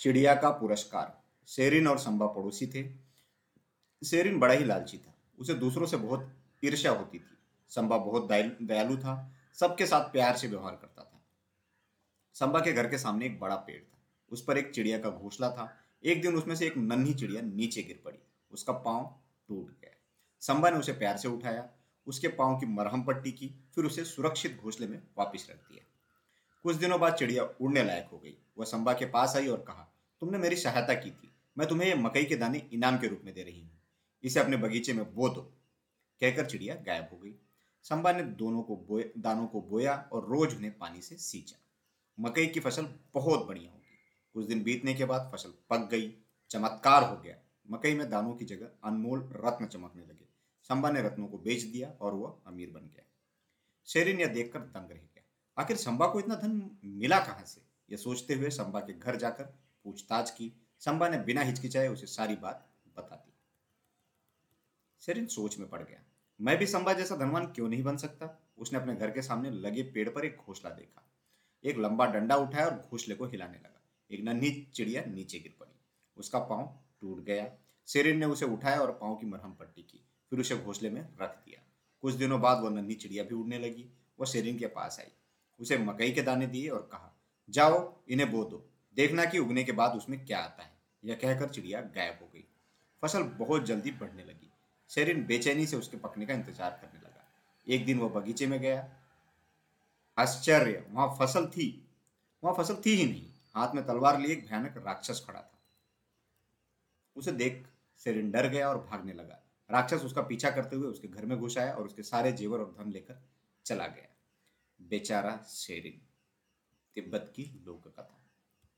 चिड़िया का पुरस्कार। शेरिन और संबा पड़ोसी थे। शेरिन बड़ा ही लालची था। उसे दूसरों से बहुत ईर्ष्या होती थी। संबा बहुत दयालु था। सबके साथ प्यार से व्यवहार करता था। संबा के घर के सामने एक बड़ा पेड़ था। उस पर एक चिड़िया का घोंसला था। एक दिन उसमें से एक नन्ही चिड़िया नीचे गिर पड़ी। उसका पाँव टूट गया। संबा ने उसे प्यार से उठाया। उसके पाँव की मरहम पट्टी की। फिर उसे सुरक्षित घोंसले में वापस रख दिया। कुछ दिनों बाद चिड़िया उड़ने लायक हो गई। वह संबा के पास आई और कहा तुमने मेरी सहायता की थी। मैं तुम्हें ये मकई के दाने इनाम के रूप में दे रही हूँ। इसे अपने बगीचे में बो दो। कहकर चिड़िया गायब हो गई। संबा ने दोनों को बोए, दानों को बोया और रोज उन्हें पानी से सींचा। मकई की फ़सल बहुत बढ़िया होगी। कुछ दिन बीतने के बाद फ़सल पक गई, चमत्कार हो गया। मकई में दानों की जगह अनमोल रत्न चमकने लगे। संबा ने रत्नों को बेच दिया और वह अमीर बन गया। शेरिन यह देखकर दंग रह गया। आखिर संबा को इतना धन मिला कहाँ से? यह सोचते हुए संबा के घर जाकर पूछताछ की। संबा ने बिना हिचकिचाए उसे सारी बात बता दी शेरिन सोच में पड़ गया। मैं भी संबा जैसा धनवान क्यों नहीं बन सकता? उसने अपने घर के सामने लगे पेड़ पर एक घोसला देखा। एक लंबा डंडा उठाया और घोसले को हिलाने लगा। एक नन्ही चिड़िया नीचे गिर पड़ी। उसका पाँव टूट गया। शेरिन ने उसे उठाया और पाँव की मरहम पट्टी की। फिर उसे घोसले में रख दिया। कुछ दिनों बाद वह नन्ही चिड़िया भी उड़ने लगी। वह शेरिन के पास आई। उसे मकई के दाने दिए और कहा, जाओ, इन्हें बो दो। देखना कि उगने के बाद उसमें क्या आता है। यह कहकर चिड़िया गायब हो गई। फ़सल बहुत जल्दी बढ़ने लगी। शेरिन बेचैनी से उसके पकने का इंतज़ार करने लगा। एक दिन वह बगीचे में गया। आश्चर्य! वहाँ फ़सल थी। वहाँ फ़सल थी ही नहीं। हाथ में तलवार लिए एक भयानक राक्षस खड़ा था। उसे देख शेरिन डर गया और भागने लगा। राक्षस उसका पीछा करते हुए उसके घर में घुस आया और उसके सारे जेवर और धन लेकर चला गया। बेचारा शेरिन तिब्बत की लोक कथा।